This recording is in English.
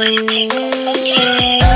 Plastic. Okay.